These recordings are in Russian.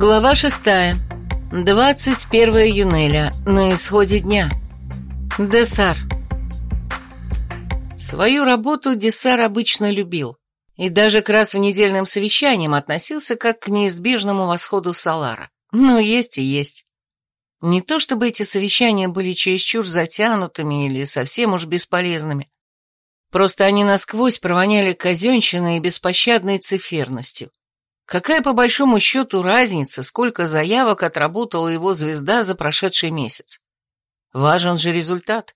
Глава шестая. 21 июня. На исходе дня. Десар. Свою работу Десар обычно любил. И даже к раз в недельным совещаниям относился как к неизбежному восходу Салара. Но есть и есть. Не то чтобы эти совещания были чересчур затянутыми или совсем уж бесполезными. Просто они насквозь провоняли казенщиной и беспощадной циферностью. Какая по большому счету разница, сколько заявок отработала его звезда за прошедший месяц? Важен же результат.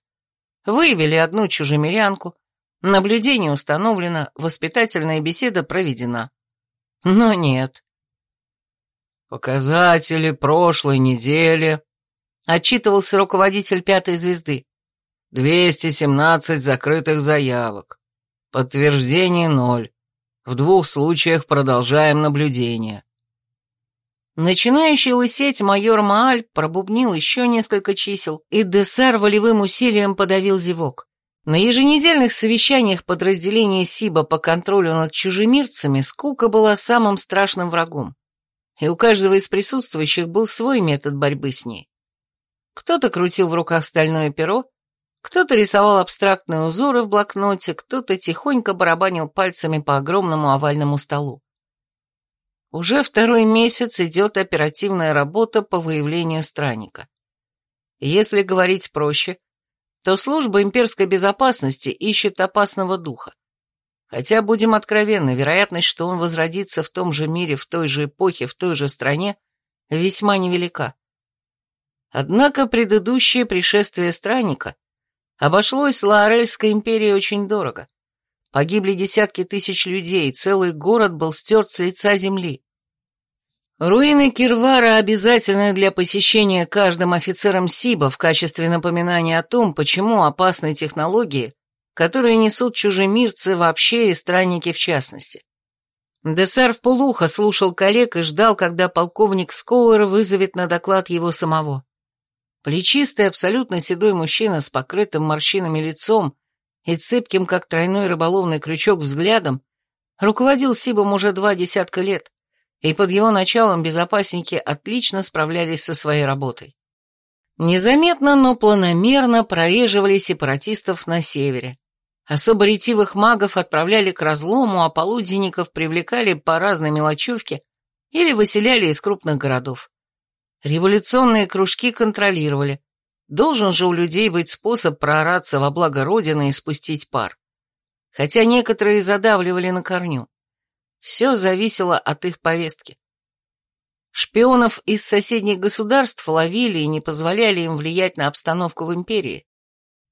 Выявили одну чужемирянку, наблюдение установлено, воспитательная беседа проведена. Но нет. «Показатели прошлой недели», — отчитывался руководитель пятой звезды. «217 закрытых заявок. Подтверждение ноль. В двух случаях продолжаем наблюдение. Начинающий лысеть майор Мааль пробубнил еще несколько чисел, и Десар волевым усилием подавил зевок. На еженедельных совещаниях подразделения СИБа по контролю над чужемирцами скука была самым страшным врагом. И у каждого из присутствующих был свой метод борьбы с ней. Кто-то крутил в руках стальное перо, кто-то рисовал абстрактные узоры в блокноте, кто-то тихонько барабанил пальцами по огромному овальному столу. Уже второй месяц идет оперативная работа по выявлению странника. Если говорить проще, то служба имперской безопасности ищет опасного духа. Хотя, будем откровенны, вероятность, что он возродится в том же мире, в той же эпохе, в той же стране, весьма невелика. Однако предыдущее пришествие странника Обошлось Лаорельской империи очень дорого. Погибли десятки тысяч людей, целый город был стерт с лица земли. Руины Кирвара обязательны для посещения каждым офицером СИБа в качестве напоминания о том, почему опасны технологии, которые несут чужемирцы вообще и странники в частности. Десар в полухо слушал коллег и ждал, когда полковник Скоуэр вызовет на доклад его самого. Плечистый, абсолютно седой мужчина с покрытым морщинами лицом и цепким, как тройной рыболовный крючок, взглядом, руководил Сибом уже два десятка лет, и под его началом безопасники отлично справлялись со своей работой. Незаметно, но планомерно прореживали сепаратистов на севере. Особо ретивых магов отправляли к разлому, а полуденников привлекали по разной мелочевке или выселяли из крупных городов. Революционные кружки контролировали. Должен же у людей быть способ проораться во благо Родины и спустить пар. Хотя некоторые задавливали на корню. Все зависело от их повестки. Шпионов из соседних государств ловили и не позволяли им влиять на обстановку в империи.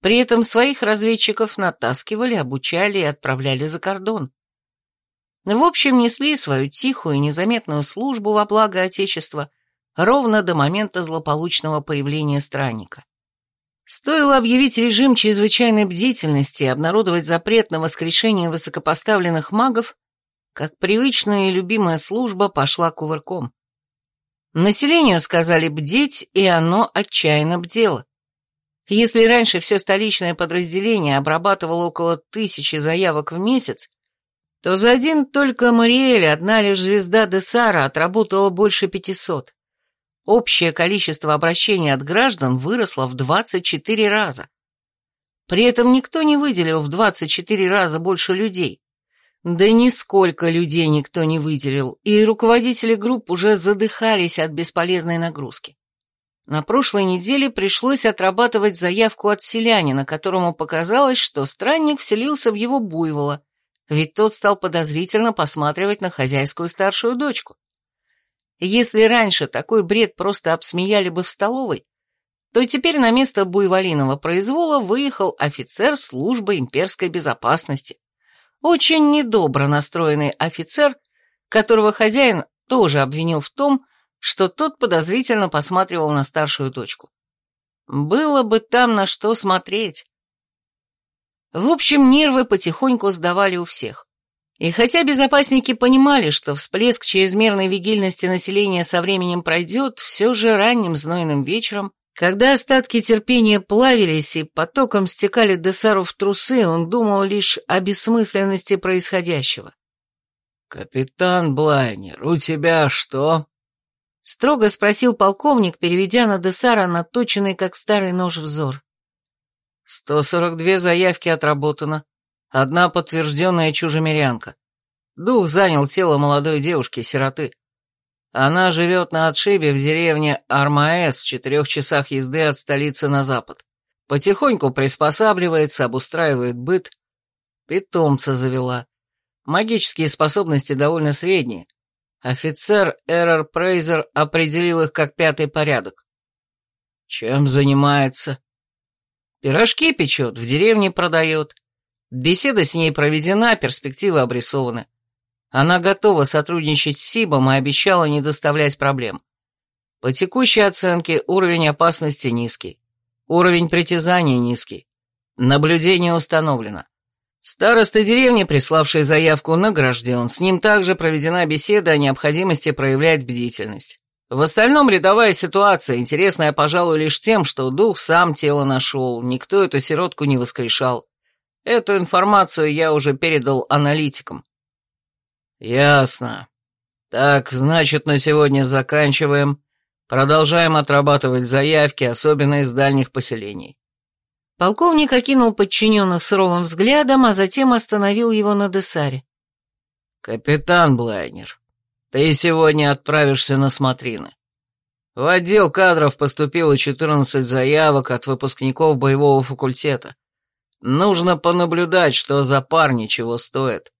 При этом своих разведчиков натаскивали, обучали и отправляли за кордон. В общем, несли свою тихую и незаметную службу во благо Отечества – ровно до момента злополучного появления странника. Стоило объявить режим чрезвычайной бдительности и обнародовать запрет на воскрешение высокопоставленных магов, как привычная и любимая служба пошла кувырком. Населению сказали бдеть, и оно отчаянно бдело. Если раньше все столичное подразделение обрабатывало около тысячи заявок в месяц, то за один только Мариэль одна лишь звезда Десара отработала больше пятисот. Общее количество обращений от граждан выросло в 24 раза. При этом никто не выделил в 24 раза больше людей. Да нисколько людей никто не выделил, и руководители групп уже задыхались от бесполезной нагрузки. На прошлой неделе пришлось отрабатывать заявку от селянина, которому показалось, что странник вселился в его буйвола, ведь тот стал подозрительно посматривать на хозяйскую старшую дочку. Если раньше такой бред просто обсмеяли бы в столовой, то теперь на место буйволиного произвола выехал офицер службы имперской безопасности. Очень недобро настроенный офицер, которого хозяин тоже обвинил в том, что тот подозрительно посматривал на старшую дочку. Было бы там на что смотреть. В общем, нервы потихоньку сдавали у всех. И хотя безопасники понимали, что всплеск чрезмерной вигильности населения со временем пройдет, все же ранним знойным вечером, когда остатки терпения плавились и потоком стекали Десару в трусы, он думал лишь о бессмысленности происходящего. «Капитан Блайнер, у тебя что?» — строго спросил полковник, переведя на Десара наточенный, как старый нож, взор. «Сто сорок две заявки отработано. Одна подтвержденная чужемирянка. Дух занял тело молодой девушки-сироты. Она живет на отшибе в деревне Армаэс в четырех часах езды от столицы на запад. Потихоньку приспосабливается, обустраивает быт. Питомца завела. Магические способности довольно средние. Офицер Эрор Прейзер определил их как пятый порядок. Чем занимается? Пирожки печет, в деревне продает. Беседа с ней проведена, перспективы обрисованы. Она готова сотрудничать с СИБом и обещала не доставлять проблем. По текущей оценке уровень опасности низкий. Уровень притязаний низкий. Наблюдение установлено. Староста деревни, приславший заявку, награжден. С ним также проведена беседа о необходимости проявлять бдительность. В остальном рядовая ситуация, интересная, пожалуй, лишь тем, что дух сам тело нашел, никто эту сиротку не воскрешал. Эту информацию я уже передал аналитикам. Ясно. Так, значит, на сегодня заканчиваем. Продолжаем отрабатывать заявки, особенно из дальних поселений. Полковник окинул подчиненных суровым взглядом, а затем остановил его на Десаре. «Капитан Блайнер, ты сегодня отправишься на смотрины. В отдел кадров поступило 14 заявок от выпускников боевого факультета. Нужно понаблюдать, что за парни чего стоят.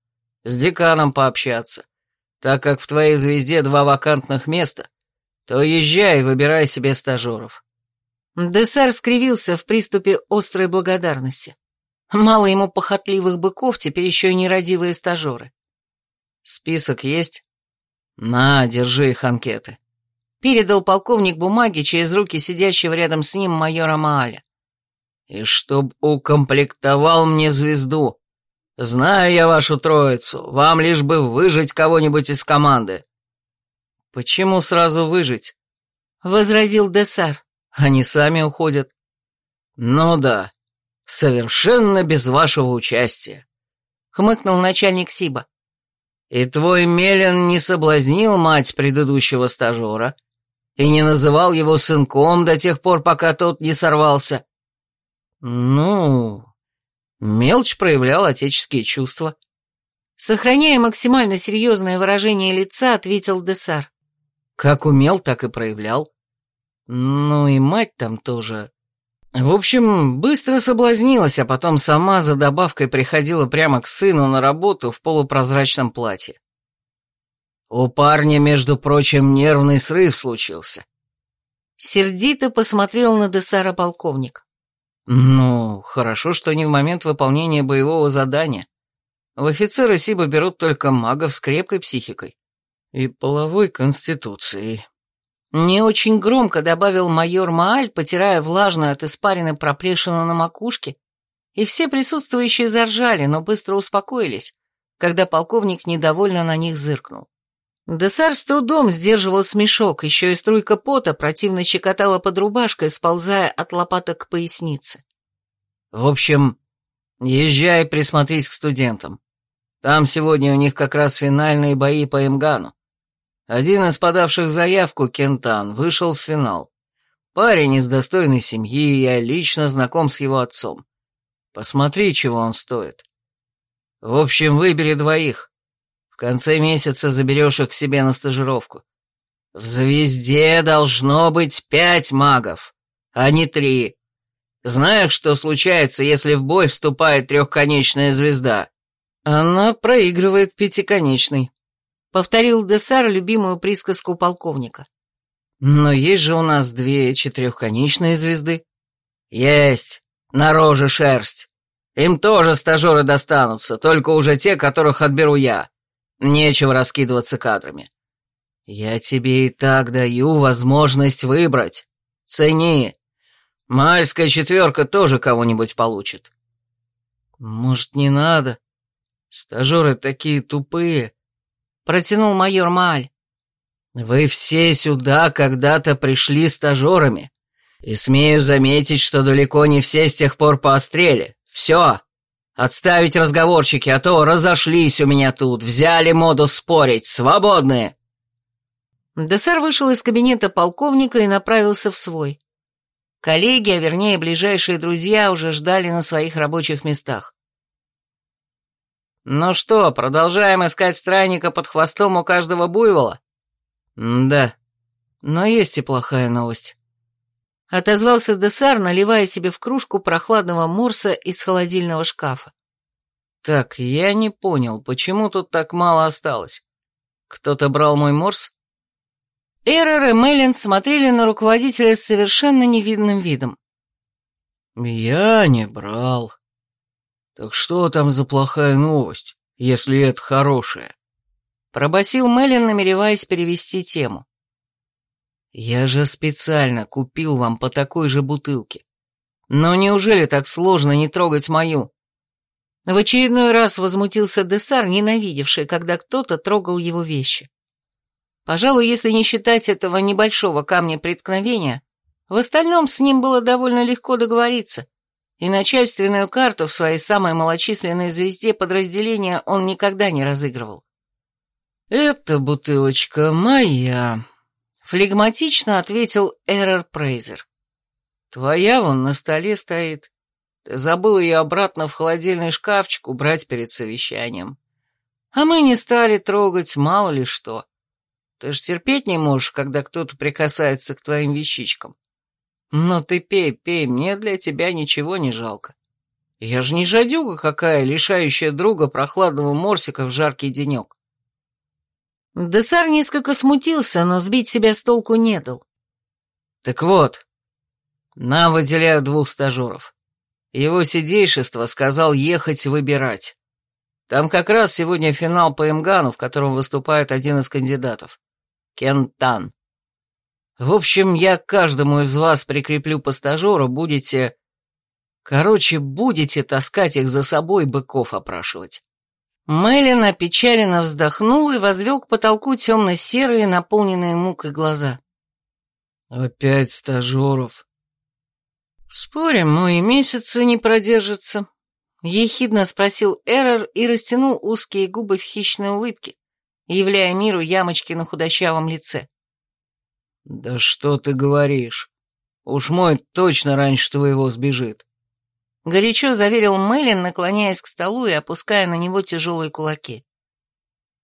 С деканом пообщаться. Так как в твоей звезде два вакантных места, то езжай и выбирай себе стажеров. Десар скривился в приступе острой благодарности. Мало ему похотливых быков, теперь еще и нерадивые стажеры. Список есть? На, держи их анкеты. Передал полковник бумаги через руки сидящего рядом с ним майора Мааля. И чтоб укомплектовал мне звезду. Знаю я вашу троицу, вам лишь бы выжить кого-нибудь из команды. «Почему сразу выжить?» — возразил Десар. «Они сами уходят». «Ну да, совершенно без вашего участия», — хмыкнул начальник Сиба. «И твой Мелен не соблазнил мать предыдущего стажера и не называл его сынком до тех пор, пока тот не сорвался?» «Ну...» Мелч проявлял отеческие чувства. Сохраняя максимально серьезное выражение лица, ответил Десар. Как умел, так и проявлял. Ну и мать там тоже. В общем, быстро соблазнилась, а потом сама за добавкой приходила прямо к сыну на работу в полупрозрачном платье. У парня, между прочим, нервный срыв случился. Сердито посмотрел на Десара полковник. Ну, хорошо, что не в момент выполнения боевого задания. В офицеры Сиба берут только магов с крепкой психикой и половой конституцией. Не очень громко добавил майор Мааль, потирая влажную от испарины проплешину на макушке, и все присутствующие заржали, но быстро успокоились, когда полковник недовольно на них зыркнул. Десар с трудом сдерживал смешок, еще и струйка пота противно щекотала под рубашкой, сползая от лопаток к пояснице. «В общем, езжай присмотрись к студентам. Там сегодня у них как раз финальные бои по Имгану. Один из подавших заявку, Кентан, вышел в финал. Парень из достойной семьи, я лично знаком с его отцом. Посмотри, чего он стоит. В общем, выбери двоих. Конце месяца заберешь их к себе на стажировку. В звезде должно быть пять магов, а не три. Знаешь, что случается, если в бой вступает трехконечная звезда? Она проигрывает пятиконечный. Повторил Десар любимую присказку полковника. Но есть же у нас две четырехконечные звезды. Есть. На роже шерсть. Им тоже стажеры достанутся, только уже те, которых отберу я. Нечего раскидываться кадрами. Я тебе и так даю возможность выбрать. Цени. Мальская четверка тоже кого-нибудь получит. Может, не надо? Стажеры такие тупые протянул майор Мааль. «Вы все сюда когда-то пришли стажерами, и смею заметить, что далеко не все с тех пор поострели. Все, отставить разговорчики, а то разошлись у меня тут, взяли моду спорить, свободные!» Десар вышел из кабинета полковника и направился в свой. Коллеги, а вернее ближайшие друзья, уже ждали на своих рабочих местах. «Ну что, продолжаем искать странника под хвостом у каждого буйвола?» «Да, но есть и плохая новость». Отозвался Десар, наливая себе в кружку прохладного морса из холодильного шкафа. «Так, я не понял, почему тут так мало осталось? Кто-то брал мой морс?» Эрер и Меллин смотрели на руководителя с совершенно невидным видом. «Я не брал. Так что там за плохая новость, если это хорошая?» Пробасил Меллин, намереваясь перевести тему. «Я же специально купил вам по такой же бутылке. Но неужели так сложно не трогать мою?» В очередной раз возмутился Десар, ненавидевший, когда кто-то трогал его вещи. Пожалуй, если не считать этого небольшого камня преткновения, в остальном с ним было довольно легко договориться, и начальственную карту в своей самой малочисленной звезде подразделения он никогда не разыгрывал. «Эта бутылочка моя», — флегматично ответил Эрер Прейзер. «Твоя вон на столе стоит. Ты забыл ее обратно в холодильный шкафчик убрать перед совещанием. А мы не стали трогать, мало ли что. Ты ж терпеть не можешь, когда кто-то прикасается к твоим вещичкам. Но ты пей, пей, мне для тебя ничего не жалко. Я же не жадюга какая, лишающая друга прохладного морсика в жаркий денек. Десар несколько смутился, но сбить себя с толку не дал. Так вот, нам выделяют двух стажеров. Его сидейшество сказал ехать выбирать. Там как раз сегодня финал по Имгану, в котором выступает один из кандидатов. Кентан. В общем, я каждому из вас прикреплю по стажеру, будете... Короче, будете таскать их за собой, быков опрашивать. Мэлен опечаленно вздохнул и возвел к потолку темно-серые, наполненные мукой глаза. «Опять стажеров?» «Спорим, мой месяца не продержится», — ехидно спросил Эррор и растянул узкие губы в хищной улыбке, являя миру ямочки на худощавом лице. «Да что ты говоришь? Уж мой точно раньше твоего сбежит». Горячо заверил Мэлен, наклоняясь к столу и опуская на него тяжелые кулаки.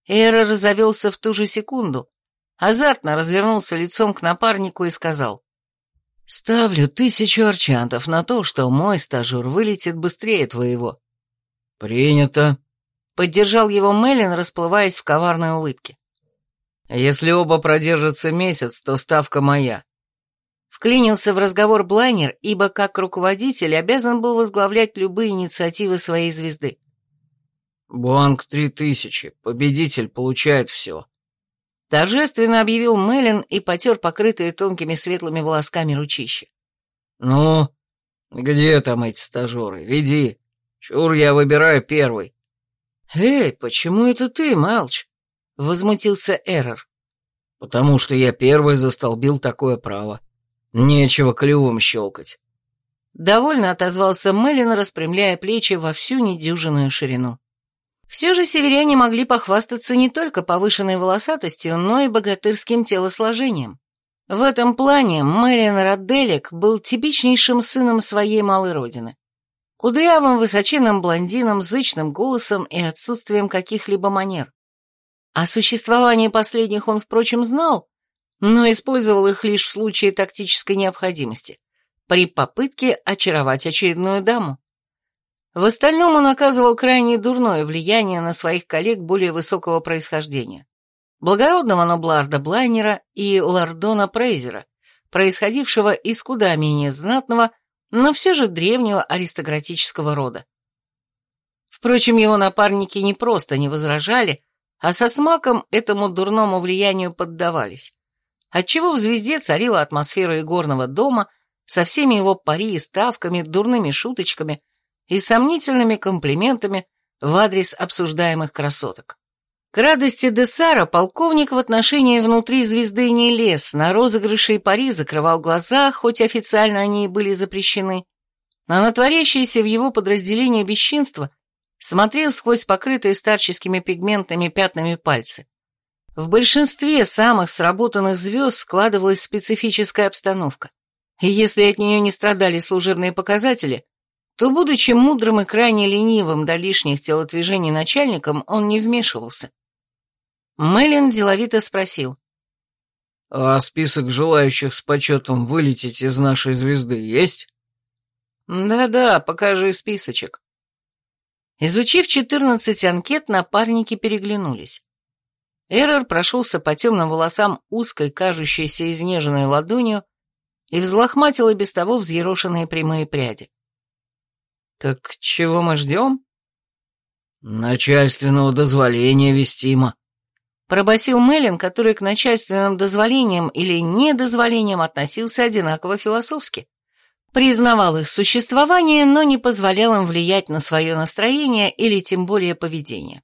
Эррор завелся в ту же секунду, азартно развернулся лицом к напарнику и сказал. «Ставлю тысячу арчантов на то, что мой стажер вылетит быстрее твоего». «Принято», Поддержал его Меллин, расплываясь в коварной улыбке. «Если оба продержатся месяц, то ставка моя». Вклинился в разговор Блайнер, ибо как руководитель обязан был возглавлять любые инициативы своей звезды. «Банк три тысячи. Победитель получает все». Торжественно объявил Меллин и потер покрытые тонкими светлыми волосками ручище. «Ну, где там эти стажеры? Веди. Чур, я выбираю первый». «Эй, почему это ты, Мелч?» — возмутился Эррор. «Потому что я первый застолбил такое право. Нечего клювом щелкать». Довольно отозвался Меллин, распрямляя плечи во всю недюжинную ширину. Все же северяне могли похвастаться не только повышенной волосатостью, но и богатырским телосложением. В этом плане Мэлен Радделик был типичнейшим сыном своей малой родины. Кудрявым, высоченным блондином, зычным голосом и отсутствием каких-либо манер. О существовании последних он, впрочем, знал, но использовал их лишь в случае тактической необходимости, при попытке очаровать очередную даму. В остальном он оказывал крайне дурное влияние на своих коллег более высокого происхождения. Благородного Нобларда Блайнера и Лордона Прейзера, происходившего из куда менее знатного, но все же древнего аристократического рода. Впрочем, его напарники не просто не возражали, а со смаком этому дурному влиянию поддавались, отчего в «Звезде» царила атмосфера игорного дома со всеми его пари и ставками, дурными шуточками и сомнительными комплиментами в адрес обсуждаемых красоток. К радости Десара полковник в отношении внутри звезды не лез, на розыгрыши и пари закрывал глаза, хоть официально они и были запрещены, а на творящееся в его подразделении бесчинство смотрел сквозь покрытые старческими пигментами пятнами пальцы. В большинстве самых сработанных звезд складывалась специфическая обстановка. И если от нее не страдали служебные показатели, то, будучи мудрым и крайне ленивым до лишних телодвижений начальником, он не вмешивался. Мэлен деловито спросил. «А список желающих с почетом вылететь из нашей звезды есть?» «Да-да, покажи списочек». Изучив четырнадцать анкет, напарники переглянулись. Эррор прошелся по темным волосам узкой, кажущейся изнеженной ладонью и взлохматил и без того взъерошенные прямые пряди. «Так чего мы ждем?» «Начальственного дозволения вестимо», — пробасил Меллин, который к начальственным дозволениям или недозволениям относился одинаково философски. Признавал их существование, но не позволял им влиять на свое настроение или тем более поведение.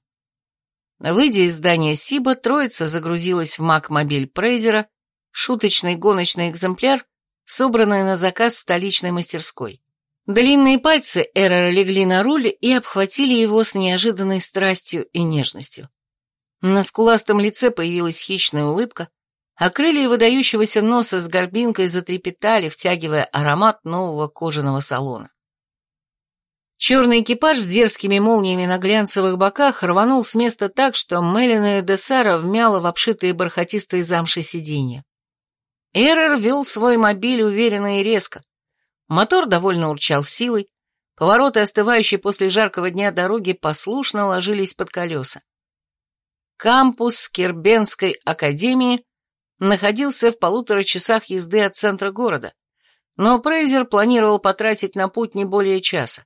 Выйдя из здания Сиба, троица загрузилась в Мак-мобиль Прейзера, шуточный гоночный экземпляр, собранный на заказ в столичной мастерской. Длинные пальцы Эрора легли на руль и обхватили его с неожиданной страстью и нежностью. На скуластом лице появилась хищная улыбка, а крылья выдающегося носа с горбинкой затрепетали, втягивая аромат нового кожаного салона. Черный экипаж с дерзкими молниями на глянцевых боках рванул с места так, что Мелина и Десара вмяло в обшитые бархатистой замши сиденья. Эрер вел свой мобиль уверенно и резко. Мотор довольно урчал силой, повороты, остывающие после жаркого дня дороги, послушно ложились под колеса. Кампус Кербенской академии находился в полутора часах езды от центра города, но Прейзер планировал потратить на путь не более часа.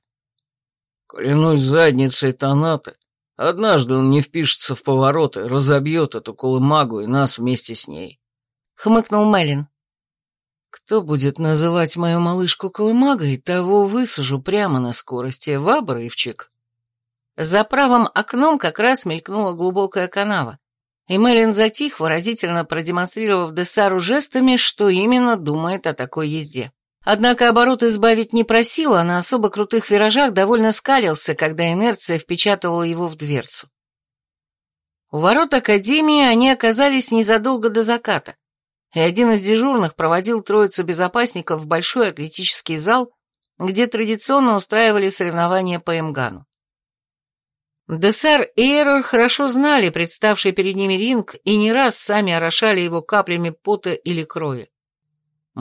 Клянусь задницей Таната, однажды он не впишется в повороты, разобьет эту колымагу и нас вместе с ней. Хмыкнул Мелин. Кто будет называть мою малышку колымагой, того высажу прямо на скорости, в обрывчик. За правым окном как раз мелькнула глубокая канава, и Мелин затих, выразительно продемонстрировав Десару жестами, что именно думает о такой езде. Однако оборот избавить не просил, а на особо крутых виражах довольно скалился, когда инерция впечатывала его в дверцу. У ворот Академии они оказались незадолго до заката, и один из дежурных проводил троицу безопасников в большой атлетический зал, где традиционно устраивали соревнования по эмгану. Десар и Эрор хорошо знали представший перед ними ринг и не раз сами орошали его каплями пота или крови.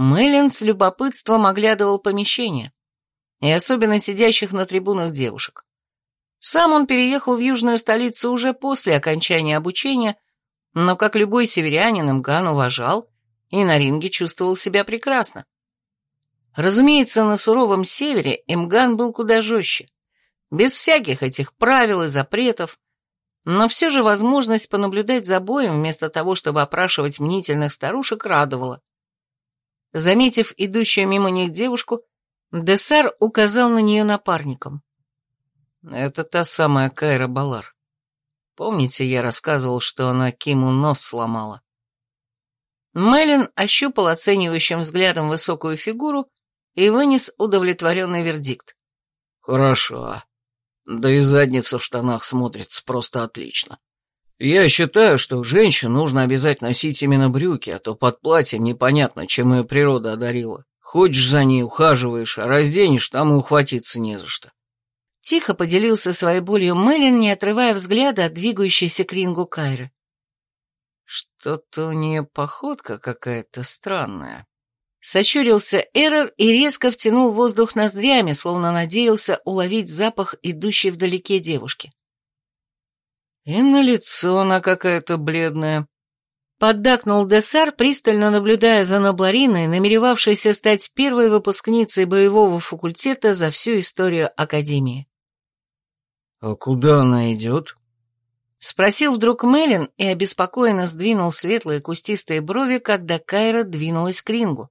Мэлен с любопытством оглядывал помещение, и особенно сидящих на трибунах девушек. Сам он переехал в южную столицу уже после окончания обучения, но, как любой северянин, Мган уважал и на ринге чувствовал себя прекрасно. Разумеется, на суровом севере Имган был куда жестче, без всяких этих правил и запретов, но все же возможность понаблюдать за боем вместо того, чтобы опрашивать мнительных старушек, радовала. Заметив идущую мимо них девушку, Десар указал на нее напарником. «Это та самая Кайра Балар. Помните, я рассказывал, что она Киму нос сломала?» Мелин ощупал оценивающим взглядом высокую фигуру и вынес удовлетворенный вердикт. «Хорошо. Да и задница в штанах смотрится просто отлично. Я считаю, что женщин нужно обязательно носить именно брюки, а то под платьем непонятно, чем ее природа одарила. Ходишь за ней, ухаживаешь, а разденешь, там и ухватиться не за что. Тихо поделился своей болью Мэлен, не отрывая взгляда от двигающейся к рингу Кайры. Что-то у нее походка какая-то странная. Сочурился Эрор и резко втянул воздух ноздрями, словно надеялся уловить запах идущей вдалеке девушки. И на лицо она какая-то бледная. Поддакнул Десар, пристально наблюдая за Наблариной, намеревавшейся стать первой выпускницей боевого факультета за всю историю Академии. «А куда она идет?» Спросил вдруг Мелин и обеспокоенно сдвинул светлые кустистые брови, когда Кайра двинулась к рингу.